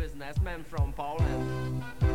businessman from Poland.